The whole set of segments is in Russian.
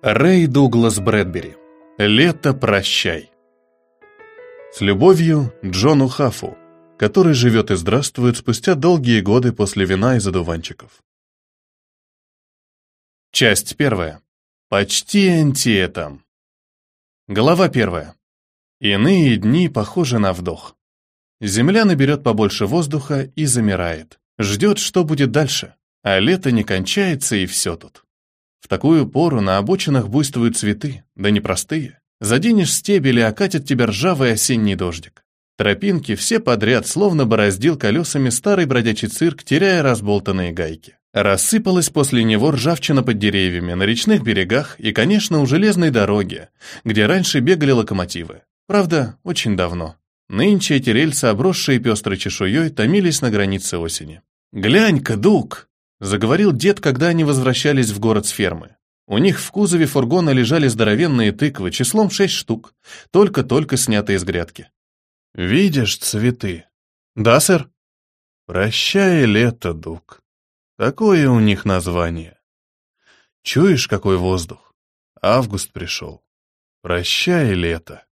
Рэй Дуглас Брэдбери. Лето прощай. С любовью Джону Хафу, который живет и здравствует спустя долгие годы после вина из одуванчиков. Часть первая. Почти антиэтом. Глава первая. Иные дни похожи на вдох. Земля наберет побольше воздуха и замирает. Ждет, что будет дальше. А лето не кончается, и все тут. В такую пору на обочинах буйствуют цветы, да непростые. Заденешь стебель и окатит тебя ржавый осенний дождик. Тропинки все подряд словно бороздил колесами старый бродячий цирк, теряя разболтанные гайки. Рассыпалась после него ржавчина под деревьями, на речных берегах и, конечно, у железной дороги, где раньше бегали локомотивы. Правда, очень давно. Нынче эти рельсы, обросшие пестрой чешуей, томились на границе осени. «Глянь-ка, Дуг!» Заговорил дед, когда они возвращались в город с фермы. У них в кузове фургона лежали здоровенные тыквы, числом шесть штук, только-только снятые из грядки. «Видишь цветы?» «Да, сэр». «Прощай, лето, Дуг. Такое у них название. Чуешь, какой воздух? Август пришел. Прощай, лето».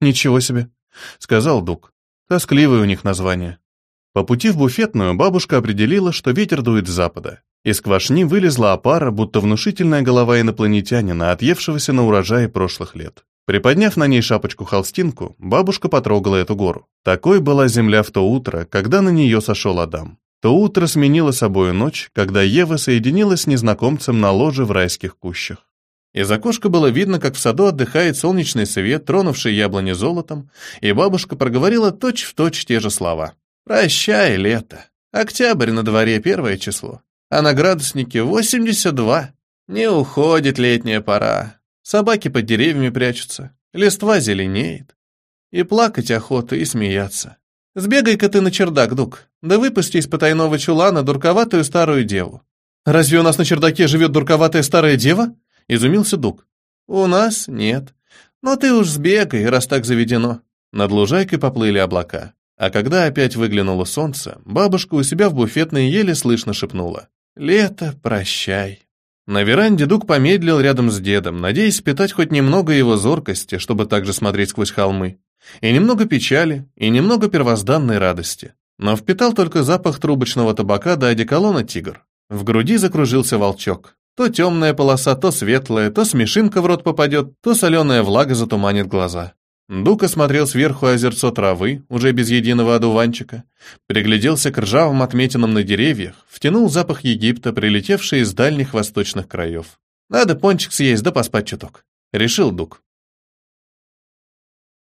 «Ничего себе», — сказал Дуг. «Тоскливое у них название». По пути в буфетную бабушка определила, что ветер дует с запада. Из квашни вылезла опара, будто внушительная голова инопланетянина, отъевшегося на урожае прошлых лет. Приподняв на ней шапочку-холстинку, бабушка потрогала эту гору. Такой была земля в то утро, когда на нее сошел Адам. То утро сменило собою ночь, когда Ева соединилась с незнакомцем на ложе в райских кущах. Из окошка было видно, как в саду отдыхает солнечный свет, тронувший яблони золотом, и бабушка проговорила точь-в-точь точь те же слова. Прощай, лето. Октябрь на дворе первое число. А на градуснике 82. Не уходит летняя пора. Собаки под деревьями прячутся. Листва зеленеет. И плакать охота, и смеяться. Сбегай-ка ты на чердак, Дук. Да выпусти из потайного чулана дурковатую старую деву. Разве у нас на чердаке живет дурковатая старая дева? Изумился Дук. У нас нет. Но ты уж сбегай, раз так заведено. Над лужайкой поплыли облака. А когда опять выглянуло солнце, бабушка у себя в буфетной еле слышно шепнула. «Лето, прощай». На веранде Дуг помедлил рядом с дедом, надеясь питать хоть немного его зоркости, чтобы также смотреть сквозь холмы. И немного печали, и немного первозданной радости. Но впитал только запах трубочного табака до одеколона «Тигр». В груди закружился волчок. То темная полоса, то светлая, то смешинка в рот попадет, то соленая влага затуманит глаза. Дука смотрел сверху озерцо травы, уже без единого одуванчика, пригляделся к ржавым отметинам на деревьях, втянул запах Египта, прилетевший из дальних восточных краев. «Надо пончик съесть, да поспать чуток», — решил Дук.